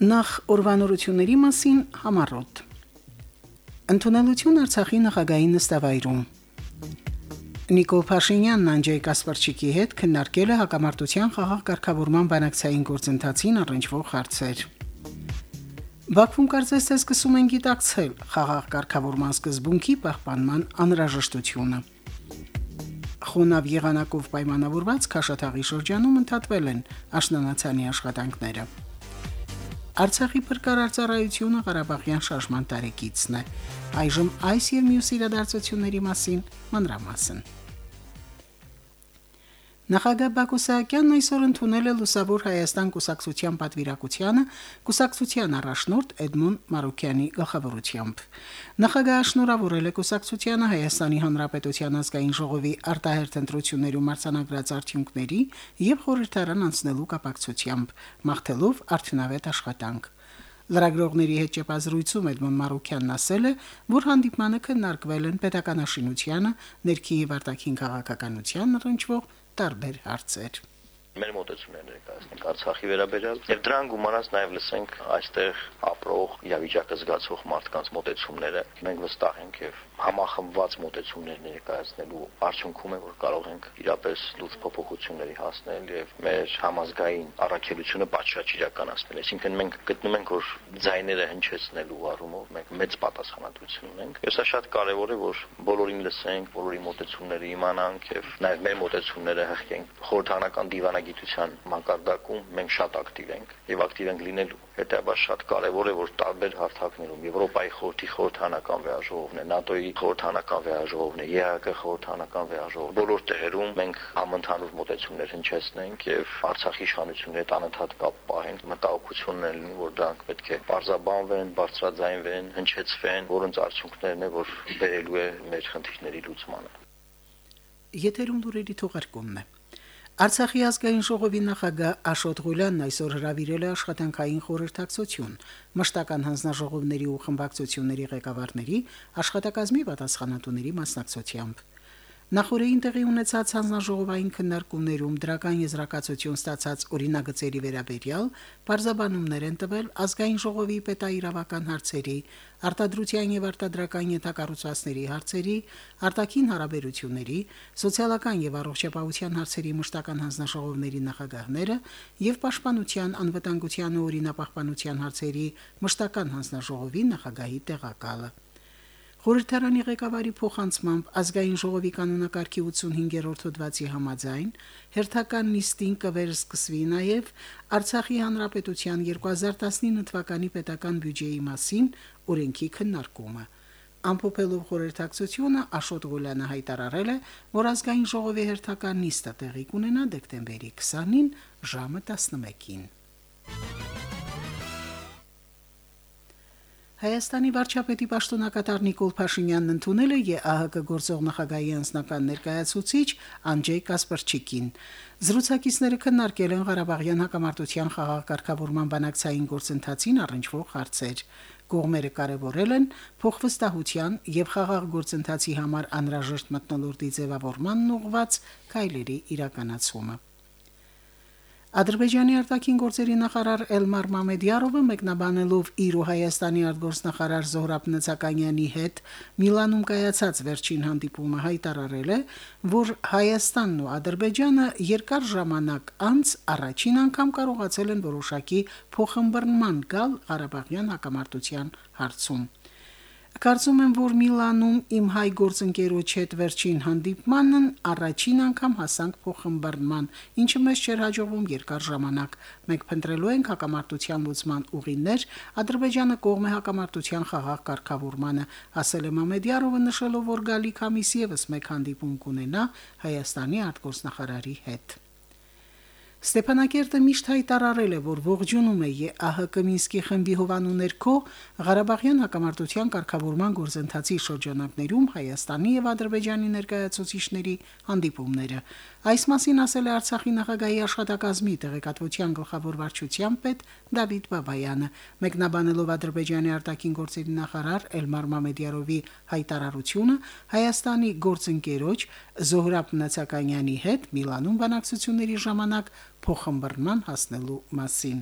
Նախ օրվանորությունների մասին համառոտ։ Ընթունելություն Արցախի նախագահի նստավայրում։ Նիկոլ Փաշինյանն Անջեյ Կասպարչիկի հետ քննարկել է հակամարտության խաղաղ կարգավորման բանակցային գործընթացին առնչվող հարցեր։ Բաքվում կարծես թե սկսում են գիտակցել խաղաղ կարգավորման սկզբունքի պահպանման անհրաժեշտությունը։ Խոնավ եղանակով պայմանավորված Քաշաթաղի շրջանում ընդհատվել են աշնանացանի աշխատանքները։ Արցախի փրկարար ծառայությունը Ղարաբաղյան շարժման տարեկիցն է։ Այժմ այս եւ մյուս իրադարձությունների մասին մանրամասն։ Նախագահ Բակո Սահակյանն այսօր ընդունել է Լուսավոր Հայաստան կուսակցության պատվիրակությանը կուսակցության առաջնորդ Էդմոն Մարուկյանի գլխավորությամբ։ Նախագահը շնորհավորել է կուսակցությանը Հայաստանի Հանրապետության ազգային ժողովի արտահերթ ընտրություններում արձանագրած արդյունքների եւ խորհրդարան անցնելու կապակցությամբ, մաղթելով արդյունավետ աշխատանք։ Լրագրողների հետ ճեպազրույցում Էդմոն Մարուկյանն ասել է, որ հանդիպմանը քննարկվել են պետականաշինությանը, ներքին եւ արտաքին քաղաքականության առնչվող տարբեր հարցեր մեր մոտեցումներ ներկայացնենք Արցախի վերաբերյալ եւ դրան գումարած նաեւ լսենք այստեղ ապրող իրավիճակը զգացող մարդկանց մոտեցումները մենք վստահ ենք եւ համախմբված մոտեցումներ ներկայացնելու արդյունքում է որ կարող ենք իրապես լուրջ փոփոխությունների հասնել եւ մեր համազգային առաքելությունը պատշաճ իրականացնել այսինքն մենք գտնում ենք որ ձայները հնչեցնելու առումով մենք մեծ պատասխանատվություն ունենք եւ սա շատ կարեւոր է որ բոլորին լսենք բոլորի մոտեցումները իմանանք եւ նաեւ մեր մոտեցումները հղկենք խորհրդանական դիվանագիտության գիտության մակարդակում մենք շատ ակտիվ ենք եւ ակտիվ ենք լինելու։ Հետեւաբար շատ կարեւոր է, որ տարբեր հարթակներում Եվրոպայի խորհրդի խորհրդանական վեաժողովն է, ՆԱՏՕ-ի խորհրդանական վեաժողովն է, ԵԱՀԿ խորհրդանական վեաժողով։ Բոլոր տեղերում մենք համընդհանուր մոտեցումներ հնչեցնենք եւ Արցախի իշխանությունների հետ անընդհատ կապ պահենք։ Մտահոգությունն է լինում, որ դրանք պետք է բարձաբանվեն, բարձրաձայնվեն, հնչեցվեն, որոնց արդյունքներն է, որ բերելու է մեր խնդիրների լուծմանը։ Եթերում դուրերի թողարկումն է։ Արցախի ազգային ժողովի նախագահ Աշոտ Ղուլյանն այսօր հրավիրել է աշխատանքային խորհրդակցություն մշտական հանձնաժողովների ու խմբակցությունների ղեկավարների աշխատակազմի պատասխանատուների մասնակցությամբ։ Նախորդին տեղի ունեցած հանձնաժողովային քննարկումներում դրական եզրակացություն ստացած օրինագծերի վերաբերյալ բարձաբանումներ են տվել ազգային ժողովի պետաիրավական հարցերի, արտադրության եւ արտադրական ենթակառուցվածքների հարցերի, արտաքին հարաբերությունների, սոցիալական եւ առողջապահության հարցերի մշտական հանձնաժողովների նախագահները եւ պաշտպանության, անվտանգության ու օրինապահպանության հարցերի մշտական հանձնաժողովի նախագահի տեղակալը։ Խորհրդարանի ղեկավարի փոխանցմամբ ազգային ժողովի կանոնակարգի 85-րդ հոդվածի համաձայն հերթական նիստին կվերսկսվի նաև Արցախի հանրապետության 2019 թվականի պետական բյուջեի մասին օրենքի քննարկումը։ Ամփոփելով խորհրդակցությունը Աշոտ Ղուլյանը հայտարարել է, որ ազգային ժողովի հերթական նիստը տեղի կունենա դեկտեմբերի 20-ին ժամը 11-ին։ Հայաստանի վարչապետի պաշտոնակատար Նիկոլ Փաշինյանն ընդունել է ԵԱՀԿ գործող նախագահի անձնական ներկայացուցիչ Անջեյ Կասպարչիկին։ Զրուցակիցները քննարկել են Ղարաբաղյան հակամարտության խաղաղ կարգավորման բանակցային գործընթացին առնչվող հարցեր։ Կողմերը կարևորել են փոխվստահության եւ խաղաղ գործընթացի համար անհրաժեշտ մտնոլորտի ձևավորմանն ուղղված քայլերի իրականացումը։ Ադրբեջանի արտաքին գործերի նախարար Էլմար Մամեդյարովը մեկնաբանելով իր ու Հայաստանի արտգործնախարար Զոհրաբ Նցականյանի հետ Միլանում կայացած վերջին հանդիպումը հայտարարել է, որ Հայաստանն ու Ադրբեջանը երկար ժամանակ անց առաջին անգամ կարողացել են որոշակի փոխհմբռնման գալ Ղարաբաղյան հակամարտության հարցում։ Կարծում եմ, որ Միլանում իմ հայ գործընկերոջ հետ վերջին հանդիպմանն առաջին անգամ հասանք փոխհմբռնման, ինչը մեզ չէր հաջողվում երկար ժամանակ։ Մենք փնտրելու ենք հակամարտության լուծման ուղիներ, Ադրբեջանը կողմ է հակամարտության խաղաղ կարգավորմանը, ասել է Մամեդյարովը նշելով, որ գալիք ամիս եւս մեկ հանդիպում կունենա Հայաստանի արտգործնախարարի հետ։ Ստեփանակերտը միշտ հայտարարել է, որ ողջունում է ԵԱՀԿ Մինսկի խմբի հովանու ներքո Ղարաբաղյան հակամարտության կարգավորման գործընթացի շրջանակներում Հայաստանի եւ Ադրբեջանի ներկայացուցիչների հանդիպումները։ Այս մասին ասել է Արցախի նախագահի աշխատակազմի տեղեկատվության գլխավոր վարչության պետ Դավիթ Բաբայանը, մեկնաբանելով Ադրբեջանի արտաքին գործերի նախարար Էլմար Մամեդյարովի հայտարարությունը Հայաստանի գործընկերոջ Զոհրաբ Նացականյանի հետ Միլանում բանակցությունների ժամանակ փոխհմբռնման հասնելու մասին։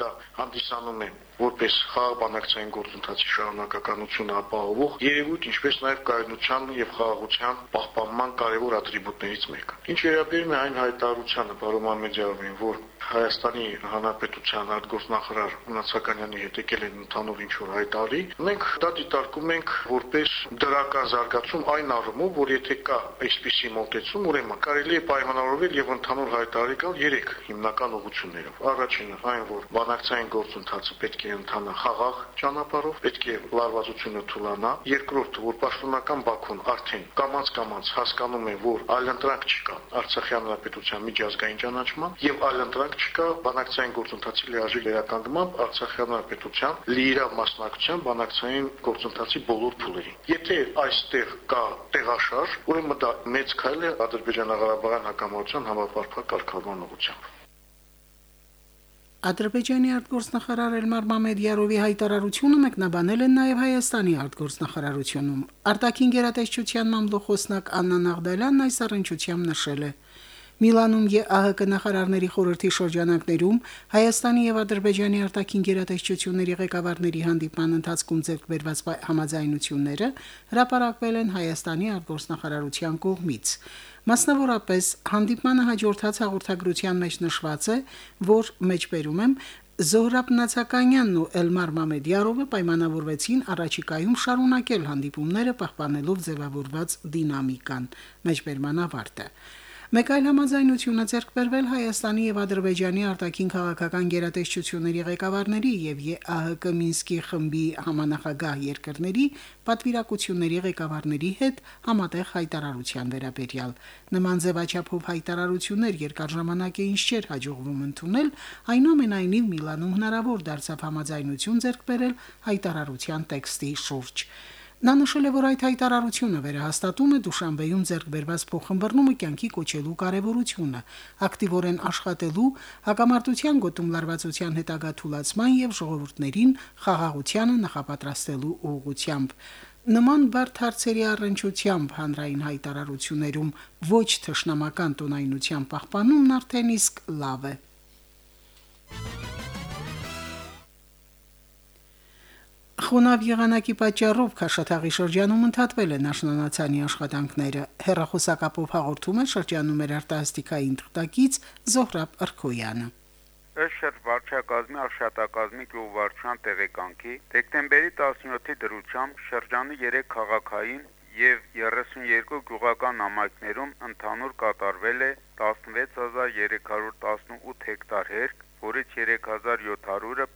դա հանդիսանում է որպես խաղաբանակցային գործընթացի շարունակականությունը ապահովող երևույթ, ինչպես նաև կայունության եւ խաղաղության պահպանման կարևոր ատրիբուտներից մեկը։ Ինչ վերաբերում է այն հայտարարությանը, պարոն Մամեդյարովին, որ Հայաստանի Հանրապետության արտգործնախարար Մնացականյանի հետ եկել են ընդհանուր ինչ-որ հայտարարի, մենք դա դիտարկում ենք որպես դրական զարգացում այն առումով, որ եթե կա այսպիսի մոտեցում, ուրեմն կարելի է պայմանավորվել եւ ընդհանուր հայտարարի գալ 3 հիմնական ուղղություններով։ Առաջինը այն, որ բանակցային գործընթացը պետք է ընթանա խաղաղ ճանապարհով, պետք է լարվածությունը թուլանա։ Երկրորդը, որ պաշտոնական Բաքուն արդեն կամած-կամած հասկանում է, որ այլընտրանք չկա Արցախի հանրապետության միջազգային ճանաչման եւ այլընտրանք չկա բանակցային գործընթացի լիարժեք վերականգնման Արցախի հանրապետության լիիրավ մասնակցության բանակցային գործընթացի բոլոր փուլերին։ Եթե այստեղ կա տեղաշարժ, ուրեմն դա մեծ քայլ է Ադրբեջանա-Ղարաբաղյան հակամարտության համապարփակ կարգավորման ուղղությամբ։ Ադրբեջանի արտգործնախարար Էլմար Մամեդյարովի հայտարարությունը մեկնաբանել են նաև Հայաստանի արտգործնախարարությունում։ Արտաքին գերատեսչության մամլոխոսնակ Աննա Նաղդալյանն այս առնչությամբ նշել է. Միլանում ԵԱՀԿ նախարարների խորհրդի շրջանակներում Հայաստանի եւ Ադրբեջանի արտաքին գերատեսչությունների ղեկավարների հանդիպման ընթացքում ձեռք բերված համաձայնությունները հրապարակվել են Հայաստանի արտգործնախարարության կողմից։ Մասնավորապես հանդիպմանը հաջորդած հաղորդագրության մեջ նշված է, որ մեջբերում եմ Զոհրաբ Նացականյանն ու Էլմար Մամեդյարովը պայմանավորվեցին առաջիկայում շարունակել հանդիպումները պահպանելով ձևավորված դինամիկան։ Մեջբերման ավարտը։ Մեկ այլ համաձայնություն է ձեռք բերվել Հայաստանի եւ Ադրբեջանի արտաքին քաղաքական գերատեսչությունների ղեկավարների եւ ԵԱՀԿ Մինսկի խմբի համանախագահ երկրների պատվիրակությունների ղեկավարների հետ համատեղ հայտարարության վերաբերյալ։ Նման ձևաչափով հայտարարություններ երկար ժամանակ է ինչ չէր հաջողվում ընդունել, այնուամենայնիվ Միլանում հնարավոր դարձավ համաձայնություն ձեռք բերել հայտարարության տեքստի շուրջ։ Նա նշել է, որ այդ հայտարարությունը վերահաստատում է Դուշանբեյում ձեռք բերված փոխհմբռնումը կյանքի կոչելու կարևորությունը, ակտիվորեն աշխատելու հակամարտության գոտում լարվածության հետագա թուլացման եւ ժողովուրդներին խաղաղությանը նախապատրաստելու ուղղությամբ։ Նման բարդ հարցերի առընչությամբ հանրային հայտարարություններում ոչ թշնամական տոնայնության պահպանումն արդեն իսկ լավ է։ Խոնավ եղանակի պատճառով Քաշաթաղի շրջանում ընդհատվել են աշնանացանի աշխատանքները։ Հերրախոսակապով հաղորդում է շրջանում մեր արտասթիկային թղթակից Զոհրաբ Արքոյանը։ Ըստ վարչակազմի աշխատակազմի գյուղվարչության տեղեկանքի դեկտեմբերի 17-ի դրությամբ շրջանի 3 քաղաքային եւ 32 գյուղական համայնքներում ընդհանուր կատարվել է 16318 հեկտար հերկ, որից 3700-ը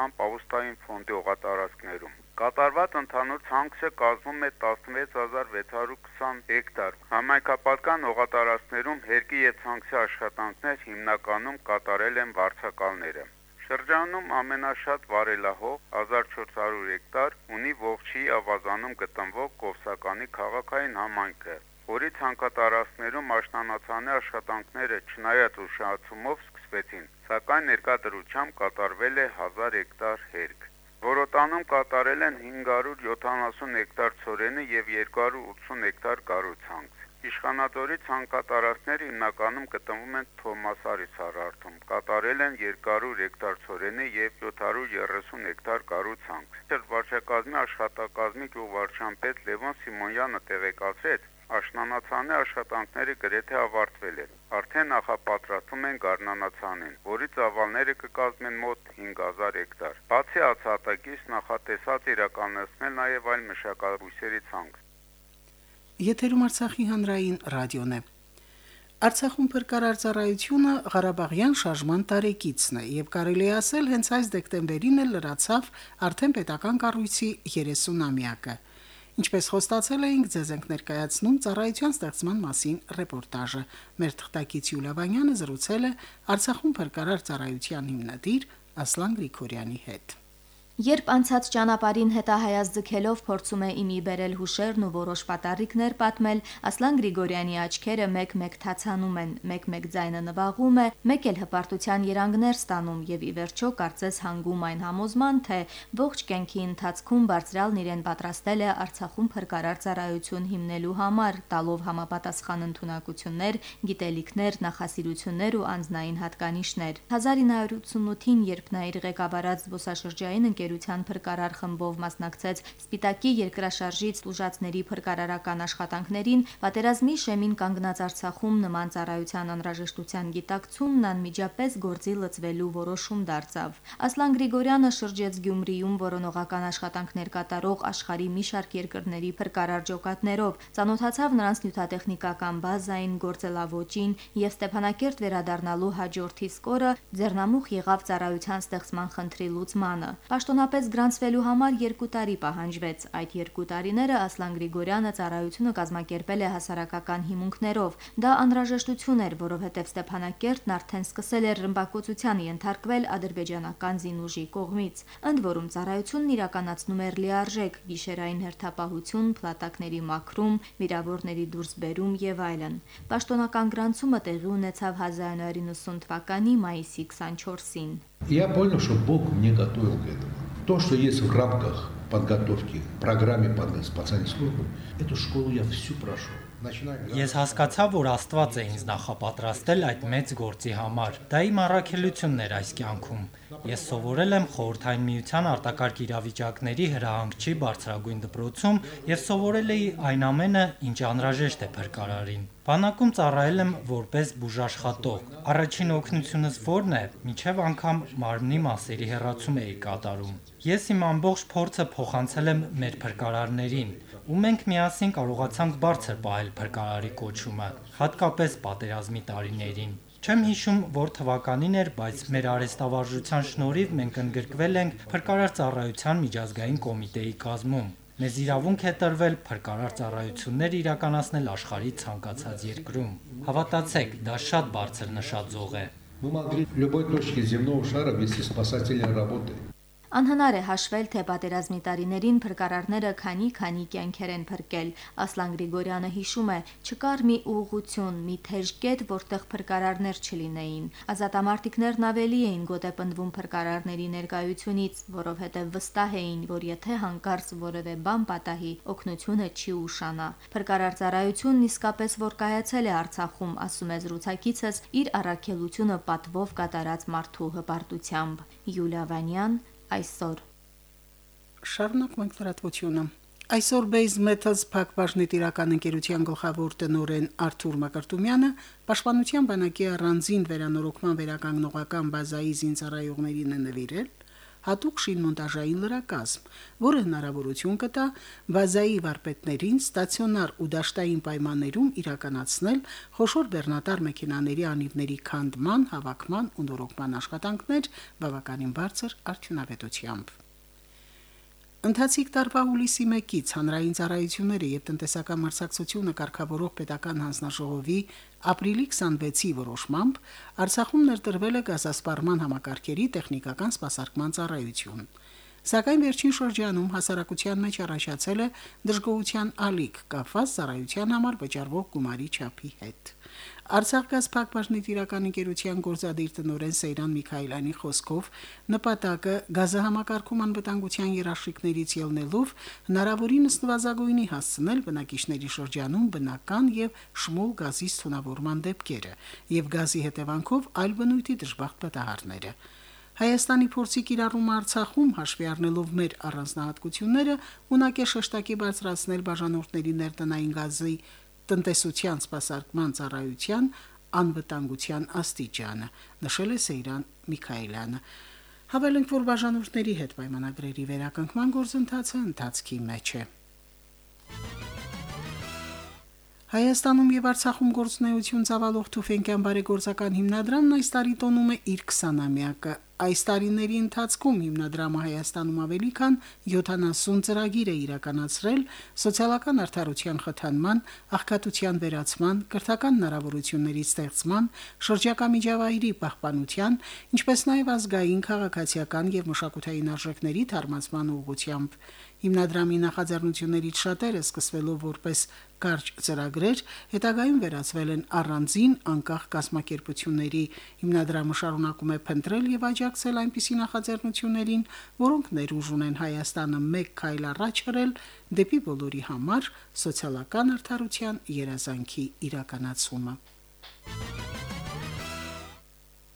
պետական պաուստային ֆոնդի օղատարածքներում։ Կատարված ընդհանուր ցանքսը կազմում է 16620 հեկտար։ Համայնքապատկան օղատարածքներում հերկի եւ ցանքսի աշխատանքներ հիմնականում կատարել են վարչակալները։ Շրջանում ամենաշատ վարելահող 1400 հեկտար ունի Ողջի ավազանում գտնվող Կովսականի քաղաքային համայնքը, որի ցանկատարածքներում աշնանացանի աշխատանքները չնայած ուշացումով սկսվեցին, սակայն ներկայդրությամբ կատարվել է 1000 հեկտար հերկ։ Որոտանում կատարել են 570 հեկտար ծորենի եւ 280 հեկտար գարուցանք։ Իշխանադորի ցանկատարածքները հիմնականում գտնվում են Թոմասարի ցարարթում։ Կատարել են 200 հեկտար ծորենի եւ 730 հեկտար կառուցանք։ Վարչակազմի աշխատակազմի գյուղվարչության պետ Լևոն Սիմոնյանը տեղեկացրեց, աշնանացանի աշխատանքները գրեթե ավարտվել են։ Արդեն նախապատրաստում են գարնանացանին, որի ծավալները կկազմեն մոտ 5000 հեկտար։ Բացի ացատակից նախատեսած իրականացնել նաև այլ մշակաբույսերի ցանկ։ Եթերում Արցախի հանրային ռադիոն է։ Արցախում փրկարար ծառայությունը Ղարաբաղյան շարժման տարեկիցն է եւ կարելի է ասել հենց այս դեկտեմբերին էլ լրացավ արդեն պետական կառույցի 30-ամյակը։ Ինչպես խոստացել էինք, ձեզ ենք ներկայացնում ծառայության ստեղծման մասին ռեպորտաժը։ Մեր թղթակից Յուլիա Վանյանը զրուցել է Արցախում փրկարար ծառայության հիմնադիր Ասլան Գրիգորյանի հետ։ Երբ անցած ճանապարհին հետահայաց ձգելով փորձում է իմի բերել հուշերն ու որոշ պատառիկներ պատմել, Ասլան Գրիգորյանի աչքերը մեկ-մեկ թացանում են, մեկ-մեկ ձայնը նվաղում է, մեկ էլ հպարտության երանգներ ստանում եւ ի վերջո կարծես հանգում այն համոզման, թե ողջ կյանքի ընթացքում բարձրալն իրեն պատրաստել է Արցախում փրկարար ծառայություն հիմնելու համար, տալով համապատասխան ընտունակություններ, գիտելիքներ, նախասիրություններ ու անznային հատկանիշներ։ 1988-ին, երբ նա իր ղեկավարած զբոսաշրջային ընկեր ընկերության փրկարար խմբով մասնակցեց Սպիտակի երկրաշարժից տուժածների փրկարարական աշխատանքներին, պատերազմի շեմին կանգնած Արցախում նման ծառայության անհրաժեշտության գիտակցումն անմիջապես գործի լծվելու որոշում դարձավ։ Ասլան Գրիգորյանը շրջեց Գյումրիում որոնողական աշխատանքներ կատարող աշխարի մի շարք երկրների փրկարար ջոկատներով, ծանոթացավ նրանց նյութատեխնիկական բազային, գործելավոճին եւ Ստեփանակերտ վերադառնալու հաջորդի սկորը ձեռնամուխ եղավ ծառայության ստեղծման խնդրի լուծմանը։ Պաշտոն Պաշտոնապես գրանցվելու համար 2 տարի պահանջվեց։ Այդ 2 տարիները Ասլան Գրիգորյանը ծառայությունը կազմակերպել է հասարակական հիմունքներով։ Դա անհրաժեշտություն էր, որովհետև Ստեփանակերտն արդեն սկսել էր ռմբակոծության ենթարկվել ադրբեջանական զինուժի կողմից։ Ընդ որում ծառայությունն իրականացնում էր լիարժեք գիշերային հերթապահություն, փլատակների մաքրում, վիրավորների դուրսբերում եւ այլն։ Պաշտոնական գրանցումը տեղի ունեցավ 1990 թվականի մայիսի 24-ին։ Я понял, что Бог мне готовил к этому. То, что есть в рамках подготовки к программе спасательной службы, эту школу я всю прошел. Ես հասկացա, որ Աստված է ինձ նախապատրաստել այդ մեծ գործի համար։ Դա իմ առաքելությունն էր այս կյանքում։ Ես սովորել եմ խորհրդային միության արտակարգ իրավիճակների հրահանգչի բարձրագույն դպրոցում եւ սովորել էի այն ամենը, ինչ անհրաժեշտ է փրկարարին։ Բանակում ծառայել եմ որպես բուժաշխատող։ Առաջին օգնությունս ո՞րն է, միջև անգամ մարմնի մասերի հեռացում էի կատարում։ Ես իմ ամբողջ փորձը փոխանցել եմ մեր փրկարարներին, ու մենք միասին կարողացանք բարձր պահել փրկարարի կոչումը, հատկապես պատերազմի տարիներին։ Չեմ հիշում, որ թվականին էր, բայց մեր արեստավարժության շնորհիվ մենք ընդգրկվել ենք փրկարար ծառայության միջազգային կոմիտեի կազմում։ Մեզ իրավունք է տրվել փրկարար ծառայություններ իրականացնել աշխարհի ցանկացած երկրում։ Հավատացեք, դա շատ բարձր նշաձող է։ Мы могли в любой точке земного шара вести спасательные работы. Անհնար է հաշվել, թե պատերազմի տարիներին փրկարարները քանի-քանի կյանքեր են փրկել։ Ասլան Գրիգորյանը հիշում է, չկար մի ուղղություն, մի թեժ կետ, որտեղ փրկարարներ չլինեին։ Ազատամարտիկներն ավելի էին գոտեպնդվում փրկարարների ներկայությունից, որովհետև վստահ էին, որ եթե հանկարծ որևէ բան պատահի, օգնությունը չի ուշանա։ Փրկարար ծառայությունն իսկապես որ կայացել է Արցախում, ասում է զրուցակիցս իր առաքելությունը պատվով կատարած մարդու հպարտությամբ։ Յուլիա Վանյան այսօր։ Շարունակում ենք լրատվությունը։ Այսօր Base Metals Փակbaşնի տիրական ընկերության գլխավոր տնօրեն Արթուր Մակարտումյանը Պաշտպանության բանակի առանձին վերանորոգման վերականգնողական բազայի զինծառայողներին է նվիրել հատուկ շինմոնտաժային լրակազմ, որը հնարավորություն կտա բազայի վարպետներին ստացիոնար ու դաշտային պայմաններում իրականացնել խոշոր բեռնատար մեքենաների անիվների քանդման, հավաքման ու նորոգման աշխատանքներ բավականին բարձր արդյունավետությամբ։ Ընթացիկ տարվա հուլիսի 1-ից հանրային ծառայությունները եւ տնտեսական մրցակցությունը կարգավորող պետական հանձնաժողովի ապրիլի 26-ի որոշմամբ Արցախում ներդրվել է գազասպառման համակարգերի տեխնիկական սպասարկման ծառայություն։ Սակայն վերջին շրջանում հասարակության մեջ առաջացել է դժգոհության ալիք կապված ծառայության համար վճարվող գումարի չափի հետ։ Արցախ գազ փակbaşնի տիրական ընկերության գործադիր տնօրեն Սեյրան Միքայելյանի խոսքով նպատակը գազահամակարգում անվտանգության երաշխիքներից ելնելով հնարավորինս նվազագույնի հասցնել բնակիչների շրջանում բնական եւ շմուլ գազի ցունավորման դեպքերը եւ գազի հետևանքով այլ բնույթի դժբախտ պատահարները։ Հայաստանի փորձի կիրառումը Արցախում հաշվի առնելով մեր առանձնահատկությունները ունակ է շեշտակի բարձրացնել բաժանորդների ներտնային գազի տնտեսության սպասարկման ծառայության անվտանգության աստիճանը, նշել է Սեյրան Միքայելյանը։ Հավելենք, որ բաժանորդների հետ պայմանագրերի վերականգնման գործընթացը ընթացքի մեջ է։ Հայաստանում եւ Արցախում գործունեություն ծավալող Թուֆենկյան բարեգործական հիմնադրամն այս տարի տոնում է իր 20-ամյակը։ այս տարիների ընթացքում հիմնադրամը Հայաստանում ավելի քան 70 ծրագիր է իրականացրել սոցիալական արդարության խթանման, աղքատության վերացման, կրթական հնարավորությունների ստեղծման, շրջակա միջավայրի պահպանության, ինչպես նաև ազգային, քաղաքացիական եւ մշակութային արժեքների թարմացման ուղղությամբ։ Հիմնադրամի նախաձեռնություններից շատերը սկսվելով որպես կարճ ծրագրեր, հետագայում վերածվել են առանձին անկախ կազմակերպությունների։ Հիմնադրամը շարունակում է փնտրել եւ աջակցել այնպիսի նախաձեռնություններին, որոնք ներուժ ունեն Հայաստանը մեկ քայլ առաջ հրել դեպի բոլորի համար սոցիալական արդարության երազանքի իրականացումը։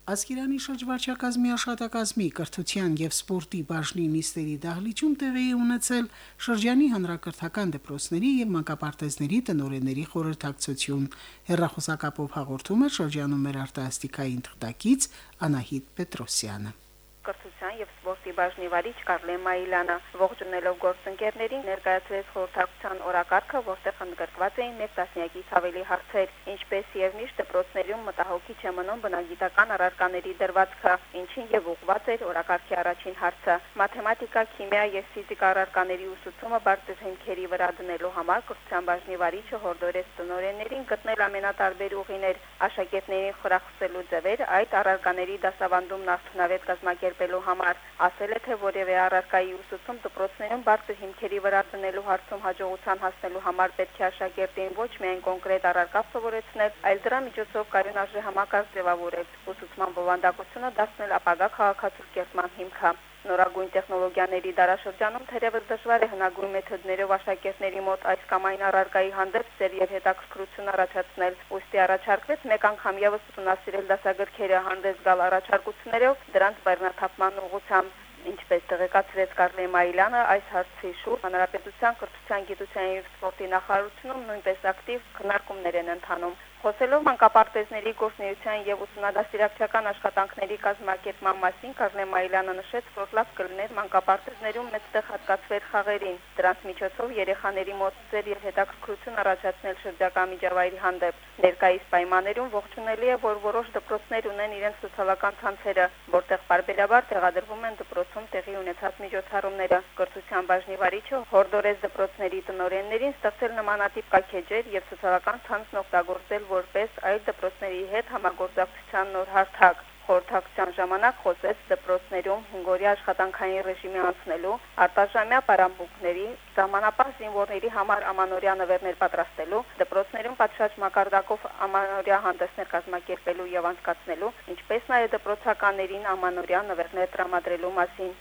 Ասկերանի շրջվարչակազմի աշխատակազմի կրթության եւ սպորտի բաժնի նիստերի դահլիճում տեղի է ունեցել շրջանի հանրակրթական դպրոցների եւ մանկապարտեզների տնօրենների խորհրդակցություն։ Հերրախոսակապով հաղորդում է շրջանում մեր արտասթիկային թղթակից Անահիտ Պետրոսյանը կրթության եւ սպորտի բաժնի վարիչ Կարլեն Մայլյանը ողջունելով գործընկերներին ներկայացրեց խորհրդակցության օրակարգը, որտեղ ընդգրկված էին մեկ տասնյակից ավելի հարցեր, ինչպես եւ միշտ դպրոցներում մտահոգիչ է մնում բնագիտական առարկաների դրվածքը, ինչին եւ ուղղված էր օրակարգի առաջին հարցը։ Մաթեմատիկա, քիմիա եւ ֆիզիկա առարկաների ուսուցումը բարձր հիմքերի վրա դնելու համար կրթության բաժնի վարիչը հորդորեց տնօրեններին գտնել ամենատարբեր ուղիներ աշակերտներին խրախուսելու ձևեր այդ առարկաների դասավանդումն արդյունավետ կազմակերպ կազմակերպելու համար։ Ասել է, թե որևէ առարկայի ուսուցում դպրոցներում բարձր հիմքերի վրա դնելու հարցում հաջողության հասնելու համար պետք է աշակերտին ոչ միայն կոնկրետ առարկա սովորեցնել, այլ դրա միջոցով կարյունարժե համակարգ ձևավորել, ուսուցման բովանդակությունը դարձնել ապագա քաղաքացիական հիմքը։ Նորագույն տեխնոլոգիաների դարաշրջանում թերևս դժվար է հնագույն մեթոդներով աշակերտների մոտ այս կամ այն առարկայի հանդեպ ծեր եւ հետաքրքրություն առաջացնել։ Ոստի առաջարկվեց մեկ անգամ եւս ուսումնասիրել դասագրքերը հանդես գալ առաջարկություններով դրանց բեռնաթափման ուղղությամբ ինչպես տեղեկացրեց Կարլե Մայլյանը, այս հարցի շուրջ Հանրապետության կրթության, գիտության եւ սպորտի նախարարությունում նույնպես ակտիվ քննարկումներ են ընթանում։ Խոսելով մանկապարտեզների գործնեության եւ ուսումնադաստիարակչական աշխատանքների կազմակերպման մասին Կարնե Մայլյանը նշեց, որ լավ կլիներ մանկապարտեզներում մեծտեղ հատկացվեր խաղերին։ Դրանց միջոցով երեխաների մոտ ծեր եւ հետաքրքրություն առաջացնել շրջակա միջավայրի հանդեպ։ Ներկայիս պայմաններում ողջունելի է, որ որոշ դպրոցներ ունեն իրենց սոցիալական ցանցերը, որտեղ բարբերաբար տեղադրվում են դպրոցում տեղի ունեցած միջոցառումները։ Կրթության բաժնի վարիչը հորդորեց դպրոցների տնօրեններին ստեղծել նմանատիպ կայքեջեր եւ սոցիալական ցանցն օգտագործել որպես այլ դպրոցների հետ համագործակցության նոր հարթակ։ Խորհրդակցության ժամանակ խոսեց դպրոցներում հունգորի աշխատանքային ռեժիմի անցնելու, արտաժամյա պարամբուկների, ժամանապահ զինվորների համար ամանորյա նվերներ պատրաստելու, դպրոցներում պատշաճ մակարդակով ամանորյա հանդեսներ կազմակերպելու եւ անցկացնելու, ինչպես նաեւ դպրոցականներին ամանորյա նվերներ տրամադրելու մասին։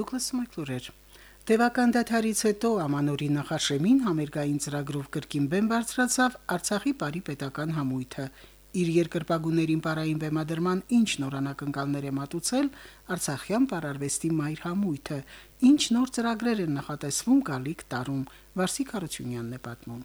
Դուկլաս Մակլուրեր Տևական դաթարից հետո ամանորի նախաշեմին համերգային ծրագրով կրկին բեմ բարձրացավ Արցախի բարի պետական համույթը։ Իր երկրպագուներին պարային բեմադրման ինչ նորանակնկալներ է մատուցել Արցախյան պարարվեստի մայր համույթը, ինչ նոր ծրագրեր են նախատեսվում գալիք տարում։ Վարսիկ Հարությունյանն է պատմում։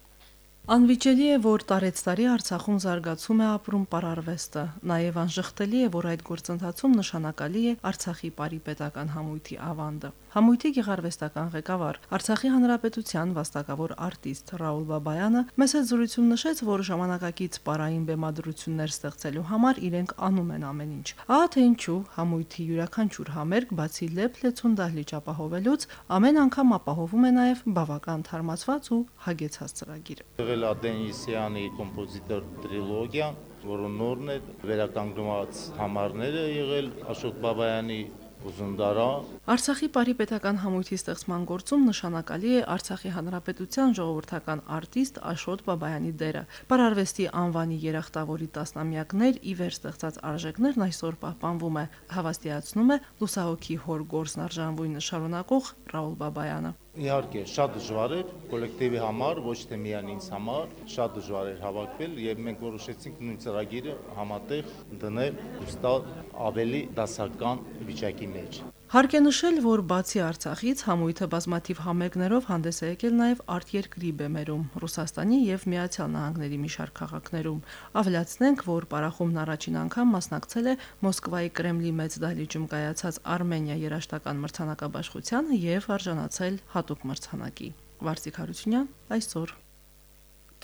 Անվիճելի է, որ տարեցտարի Արցախում զարգացում է ապրում պարարվեստը, նաև անժխտելի է, որ այդ գործընթացում նշանակալի է Արցախի բարի պետական համույթի ավանդը։ Համույթի գեղարվեստական ղեկավար Արցախի հանրապետության վաստակավոր արտիստ Ռաուլ Բաբայանը մեծ զրույցում նշեց, որ ժամանակակից պարային բեմադրություններ ստեղծելու համար իրենք անում են ամեն ինչ։ Ահա թե ինչու համույթի յուրաքանչյուր համերգ բացի լեփ-լեցուն դահլիճ ապահովելուց ամեն անգամ ապահովում է նաև բավական թարմացված ու հագեցած ծրագիր։ Եղել Ադենիսյանի կոմպոզիտոր տրիլոգիան, որը նորն է վերականգնված համարները եղել Աշոտ Բաբայանի Ուզունդարա Արցախի Պարի պետական համույթի ստեղծման գործում նշանակալի է Արցախի հանրապետության ժողովրդական արտիստ Աշոտ Բաբայանի դերը։ Պարարվեստի անվանի երախտավորի տասնամյակներ ի վեր ստեղծած արժեքներն այսօր պահպանվում է, հավաստիացնում է Լուսահոգի հոր գործն արժանվույն շարունակող Ռաուլ Բաբայանը։ Իհարկե, շատ դժվար էր կոլեկտիվի համար, ոչ թե միայն ինձ համար, շատ դժվար էր հավաքվել եւ մենք որոշեցինք նույն ծրագիրը համատեղ դնել ու ստալ ավելի դասական վիճակի մեջ։ Հարկ է նշել, որ բացի Արցախից համույթը բազմաթիվ համերգներով հանդես է եկել նաև արտերկրի բեմերում, Ռուսաստանի եւ Միացյալ Նահանգների մի շարք քաղաքներում։ Ավելացնենք, որ Պարախումն առաջին անգամ մասնակցել է Մոսկվայի Կրեմլի մեծ դահլիճում կայացած Արմենիա երաշտական մրցանակաբաշխությանը եւ արժանացել հատուկ մրցանակի։ Վարսիկ Հարությունյան այսօր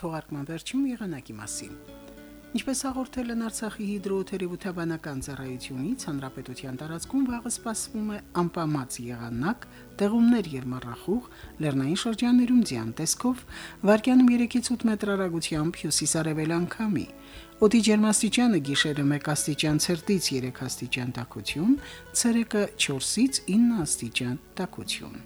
թողարկման վերջում եղանակի մասին։ Ինչպես հաղորդել են Արցախի հիդրոթերապևտաբանական ծառայությունից, հանրապետության տարածքում վաղը սպասվում է անպամած եղանակ, տեղումներ եւ մռախուղ, լեռնային շրջաններում ձյան տեսքով, վարկյանում 3-ից 8 մետր հեռագությամբ հյուսիսարևելյան քամի։ Օդի ջերմաստիճանը գիշերը 1 աստիճան ցերտից 3 աստիճան տաքություն, ցերեկը 4-ից 9 աստիճան տաքություն։